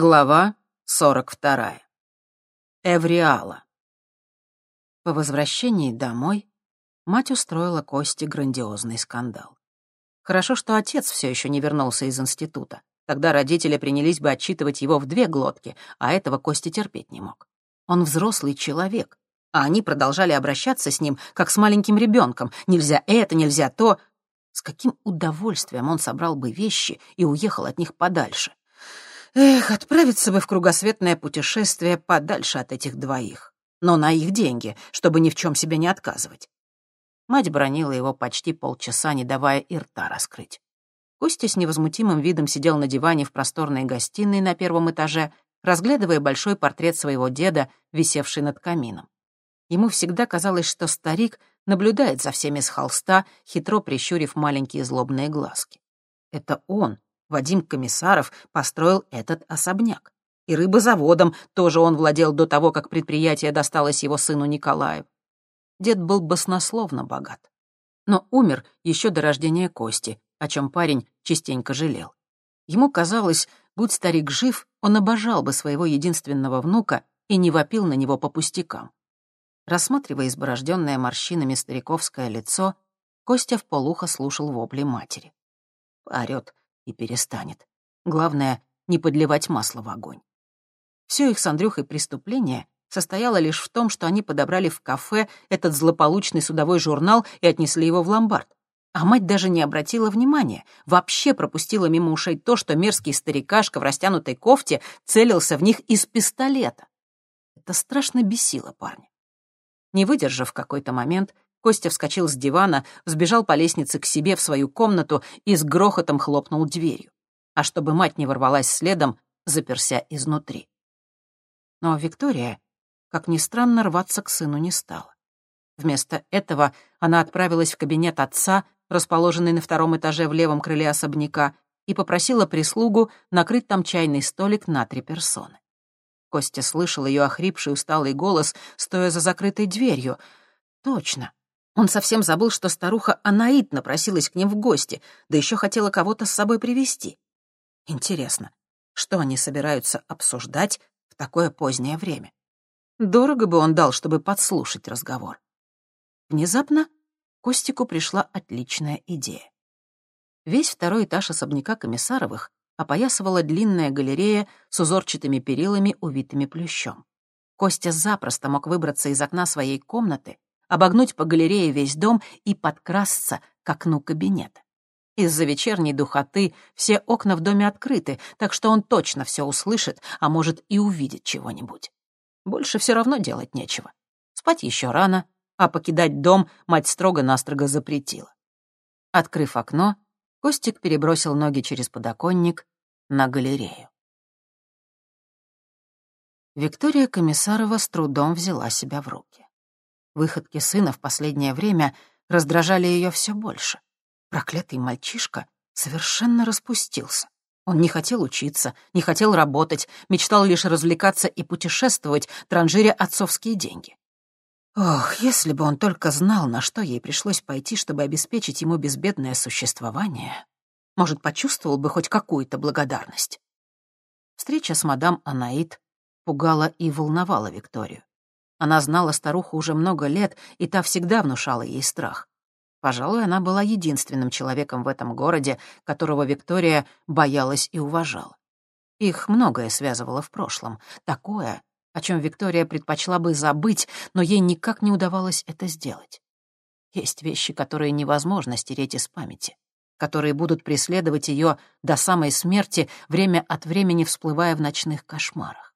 Глава 42. Эвриала. По возвращении домой мать устроила Косте грандиозный скандал. Хорошо, что отец все еще не вернулся из института. Тогда родители принялись бы отчитывать его в две глотки, а этого Костя терпеть не мог. Он взрослый человек, а они продолжали обращаться с ним, как с маленьким ребенком. Нельзя это, нельзя то. С каким удовольствием он собрал бы вещи и уехал от них подальше. Эх, отправиться бы в кругосветное путешествие подальше от этих двоих. Но на их деньги, чтобы ни в чем себе не отказывать. Мать бронила его почти полчаса, не давая и рта раскрыть. Костя с невозмутимым видом сидел на диване в просторной гостиной на первом этаже, разглядывая большой портрет своего деда, висевший над камином. Ему всегда казалось, что старик наблюдает за всеми с холста, хитро прищурив маленькие злобные глазки. Это он, Вадим Комиссаров построил этот особняк. И рыбозаводом тоже он владел до того, как предприятие досталось его сыну Николаю. Дед был баснословно богат. Но умер еще до рождения Кости, о чем парень частенько жалел. Ему казалось, будь старик жив, он обожал бы своего единственного внука и не вопил на него по пустякам. Рассматривая изборожденное морщинами стариковское лицо, Костя в полухо слушал вопли матери. Орёт, и перестанет. Главное — не подливать масло в огонь. Все их с Андрюхой преступление состояло лишь в том, что они подобрали в кафе этот злополучный судовой журнал и отнесли его в ломбард. А мать даже не обратила внимания, вообще пропустила мимо ушей то, что мерзкий старикашка в растянутой кофте целился в них из пистолета. Это страшно бесило парня. Не выдержав какой-то момент, Костя вскочил с дивана, взбежал по лестнице к себе в свою комнату и с грохотом хлопнул дверью. А чтобы мать не ворвалась следом, заперся изнутри. Но Виктория, как ни странно, рваться к сыну не стала. Вместо этого она отправилась в кабинет отца, расположенный на втором этаже в левом крыле особняка, и попросила прислугу накрыть там чайный столик на три персоны. Костя слышал ее охрипший усталый голос, стоя за закрытой дверью. Точно. Он совсем забыл, что старуха Анаит напросилась к ним в гости, да еще хотела кого-то с собой привести. Интересно, что они собираются обсуждать в такое позднее время? Дорого бы он дал, чтобы подслушать разговор. Внезапно Костику пришла отличная идея. Весь второй этаж особняка Комиссаровых опоясывала длинная галерея с узорчатыми перилами, увитыми плющом. Костя запросто мог выбраться из окна своей комнаты обогнуть по галерее весь дом и подкрасться к окну кабинета. Из-за вечерней духоты все окна в доме открыты, так что он точно все услышит, а может и увидит чего-нибудь. Больше все равно делать нечего. Спать еще рано, а покидать дом мать строго-настрого запретила. Открыв окно, Костик перебросил ноги через подоконник на галерею. Виктория Комиссарова с трудом взяла себя в руки. Выходки сына в последнее время раздражали ее все больше. Проклятый мальчишка совершенно распустился. Он не хотел учиться, не хотел работать, мечтал лишь развлекаться и путешествовать, транжиря отцовские деньги. Ох, если бы он только знал, на что ей пришлось пойти, чтобы обеспечить ему безбедное существование, может, почувствовал бы хоть какую-то благодарность. Встреча с мадам Анаит пугала и волновала Викторию. Она знала старуху уже много лет, и та всегда внушала ей страх. Пожалуй, она была единственным человеком в этом городе, которого Виктория боялась и уважала. Их многое связывало в прошлом. Такое, о чем Виктория предпочла бы забыть, но ей никак не удавалось это сделать. Есть вещи, которые невозможно стереть из памяти, которые будут преследовать ее до самой смерти, время от времени всплывая в ночных кошмарах.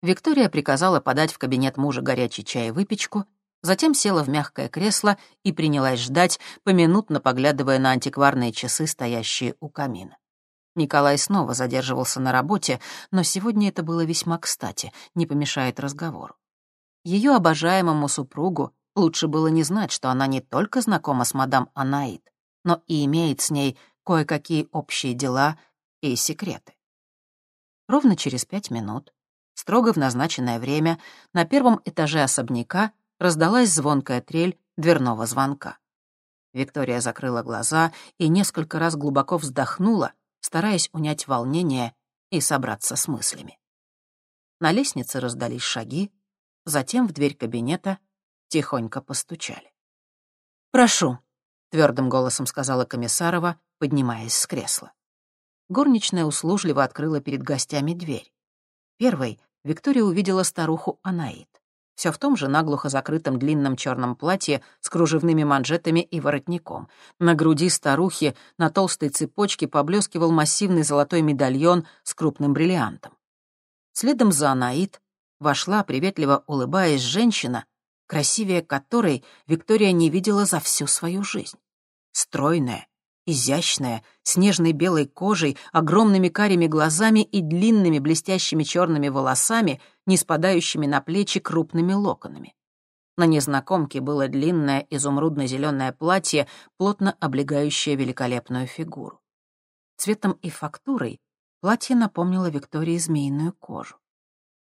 Виктория приказала подать в кабинет мужа горячий чай и выпечку, затем села в мягкое кресло и принялась ждать, поминутно поглядывая на антикварные часы, стоящие у камина. Николай снова задерживался на работе, но сегодня это было весьма кстати, не помешает разговору. Ее обожаемому супругу лучше было не знать, что она не только знакома с мадам Анаид, но и имеет с ней кое-какие общие дела и секреты. Ровно через пять минут Строго в назначенное время на первом этаже особняка раздалась звонкая трель дверного звонка. Виктория закрыла глаза и несколько раз глубоко вздохнула, стараясь унять волнение и собраться с мыслями. На лестнице раздались шаги, затем в дверь кабинета тихонько постучали. «Прошу», — твердым голосом сказала Комиссарова, поднимаясь с кресла. Горничная услужливо открыла перед гостями дверь. Первой Виктория увидела старуху Анаит. Все в том же наглухо закрытом длинном черном платье с кружевными манжетами и воротником. На груди старухи на толстой цепочке поблескивал массивный золотой медальон с крупным бриллиантом. Следом за Анаит вошла, приветливо улыбаясь, женщина, красивее которой Виктория не видела за всю свою жизнь. Стройная, изящная, с нежной белой кожей, огромными карими глазами и длинными блестящими черными волосами, не спадающими на плечи крупными локонами. На незнакомке было длинное изумрудно-зеленое платье, плотно облегающее великолепную фигуру. Цветом и фактурой платье напомнило Виктории змеиную кожу.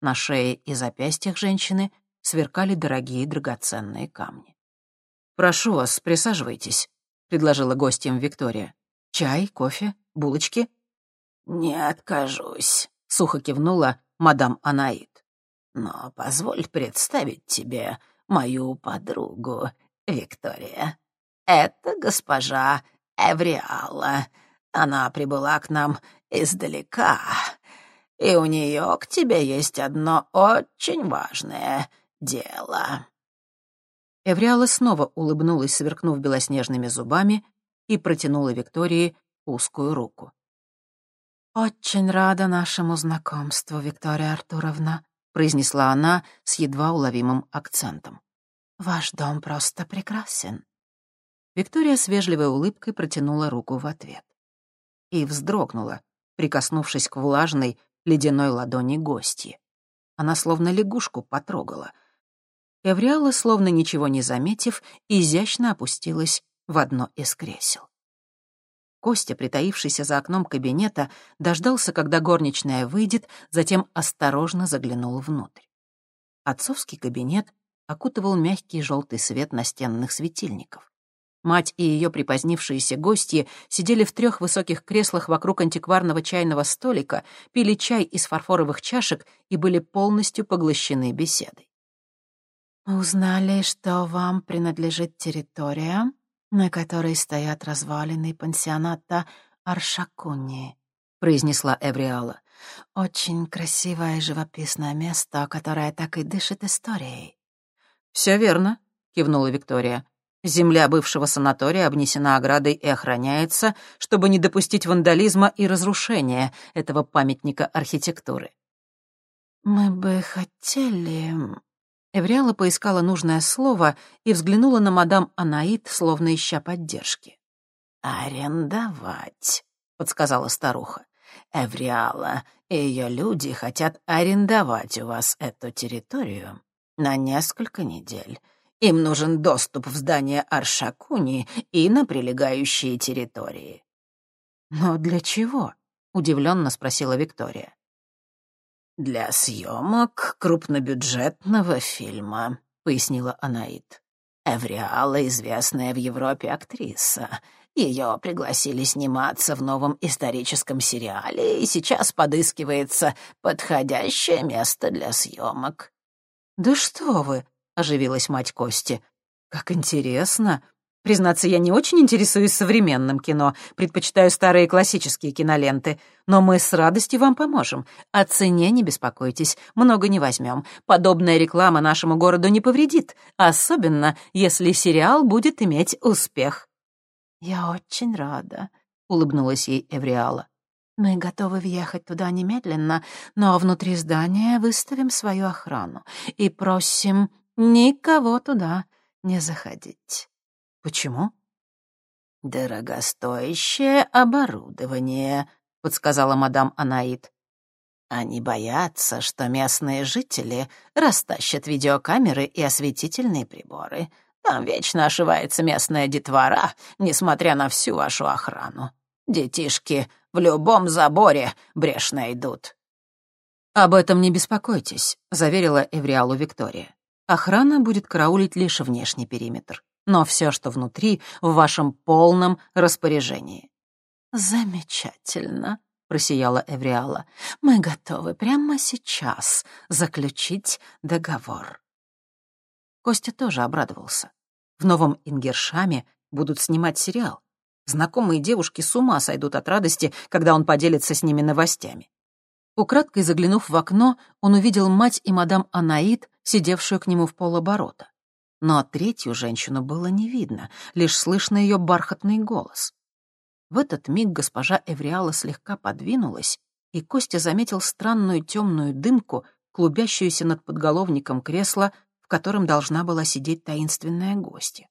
На шее и запястьях женщины сверкали дорогие драгоценные камни. «Прошу вас, присаживайтесь», — предложила гостям Виктория. «Чай, кофе, булочки?» «Не откажусь», — сухо кивнула мадам Анаит. «Но позволь представить тебе мою подругу, Виктория. Это госпожа Эвриала. Она прибыла к нам издалека, и у нее к тебе есть одно очень важное дело». Эвриала снова улыбнулась, сверкнув белоснежными зубами, и протянула Виктории узкую руку. «Очень рада нашему знакомству, Виктория Артуровна», — произнесла она с едва уловимым акцентом. «Ваш дом просто прекрасен». Виктория с вежливой улыбкой протянула руку в ответ. И вздрогнула, прикоснувшись к влажной, ледяной ладони гостьи. Она словно лягушку потрогала. Эвриала, словно ничего не заметив, изящно опустилась в одно из кресел. Костя, притаившийся за окном кабинета, дождался, когда горничная выйдет, затем осторожно заглянул внутрь. Отцовский кабинет окутывал мягкий желтый свет настенных светильников. Мать и ее припозднившиеся гости сидели в трех высоких креслах вокруг антикварного чайного столика, пили чай из фарфоровых чашек и были полностью поглощены беседой. «Узнали, что вам принадлежит территория, на которой стоят развалины пансионата Аршакуни», — произнесла Эвриала. «Очень красивое и живописное место, которое так и дышит историей». «Все верно», — кивнула Виктория. Земля бывшего санатория обнесена оградой и охраняется, чтобы не допустить вандализма и разрушения этого памятника архитектуры. «Мы бы хотели...» Эвриала поискала нужное слово и взглянула на мадам Анаит, словно ища поддержки. «Арендовать», — подсказала старуха. «Эвриала и ее люди хотят арендовать у вас эту территорию на несколько недель. Им нужен доступ в здание Аршакуни и на прилегающие территории». «Но для чего?» — удивленно спросила Виктория. «Для съемок крупнобюджетного фильма», — пояснила Анаит. «Эвриала — известная в Европе актриса. Ее пригласили сниматься в новом историческом сериале, и сейчас подыскивается подходящее место для съемок». «Да что вы!» — оживилась мать Кости. «Как интересно! Признаться, я не очень интересуюсь современным кино, предпочитаю старые классические киноленты, но мы с радостью вам поможем. О цене не беспокойтесь, много не возьмем. Подобная реклама нашему городу не повредит, особенно если сериал будет иметь успех». «Я очень рада», — улыбнулась ей Эвриала. Мы готовы въехать туда немедленно, но внутри здания выставим свою охрану и просим никого туда не заходить. Почему? Дорогостоящее оборудование, подсказала мадам Анаит. Они боятся, что местные жители растащат видеокамеры и осветительные приборы. Там вечно ошивается местная детвора, несмотря на всю вашу охрану. Детишки в любом заборе брешь найдут». «Об этом не беспокойтесь», — заверила Эвриалу Виктория. «Охрана будет караулить лишь внешний периметр, но все, что внутри, в вашем полном распоряжении». «Замечательно», — просияла Эвриала. «Мы готовы прямо сейчас заключить договор». Костя тоже обрадовался. В новом Ингершаме будут снимать сериал. Знакомые девушки с ума сойдут от радости, когда он поделится с ними новостями. Украдкой заглянув в окно, он увидел мать и мадам Анаид, сидевшую к нему в полоборота. Но третью женщину было не видно, лишь слышно ее бархатный голос. В этот миг госпожа Эвриала слегка подвинулась, и Костя заметил странную темную дымку, клубящуюся над подголовником кресла, в котором должна была сидеть таинственная гостья.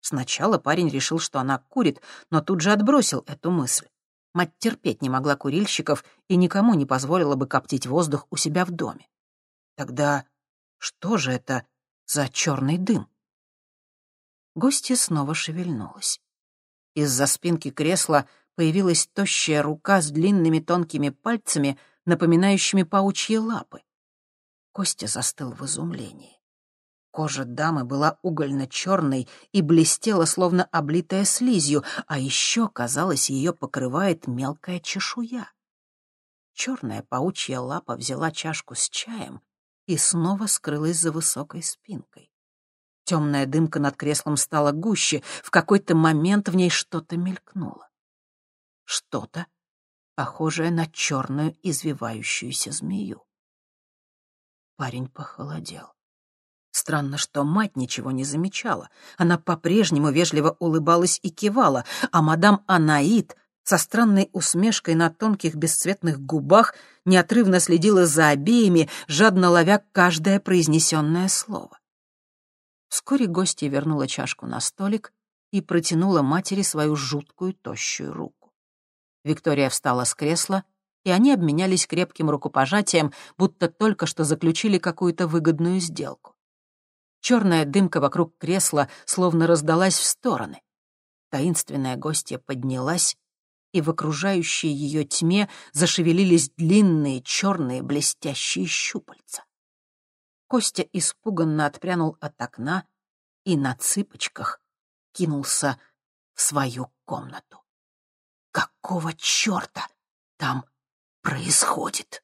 Сначала парень решил, что она курит, но тут же отбросил эту мысль. Мать терпеть не могла курильщиков и никому не позволила бы коптить воздух у себя в доме. Тогда что же это за черный дым? Гостья снова шевельнулась. Из-за спинки кресла появилась тощая рука с длинными тонкими пальцами, напоминающими паучьи лапы. Костя застыл в изумлении. Кожа дамы была угольно-черной и блестела, словно облитая слизью, а еще, казалось, ее покрывает мелкая чешуя. Черная паучья лапа взяла чашку с чаем и снова скрылась за высокой спинкой. Темная дымка над креслом стала гуще, в какой-то момент в ней что-то мелькнуло. Что-то, похожее на черную извивающуюся змею. Парень похолодел. Странно, что мать ничего не замечала. Она по-прежнему вежливо улыбалась и кивала, а мадам Анаит со странной усмешкой на тонких бесцветных губах неотрывно следила за обеими, жадно ловя каждое произнесенное слово. Вскоре гостья вернула чашку на столик и протянула матери свою жуткую тощую руку. Виктория встала с кресла, и они обменялись крепким рукопожатием, будто только что заключили какую-то выгодную сделку. Черная дымка вокруг кресла словно раздалась в стороны. Таинственная гостья поднялась, и в окружающей ее тьме зашевелились длинные черные блестящие щупальца. Костя испуганно отпрянул от окна и на цыпочках кинулся в свою комнату. Какого черта там происходит?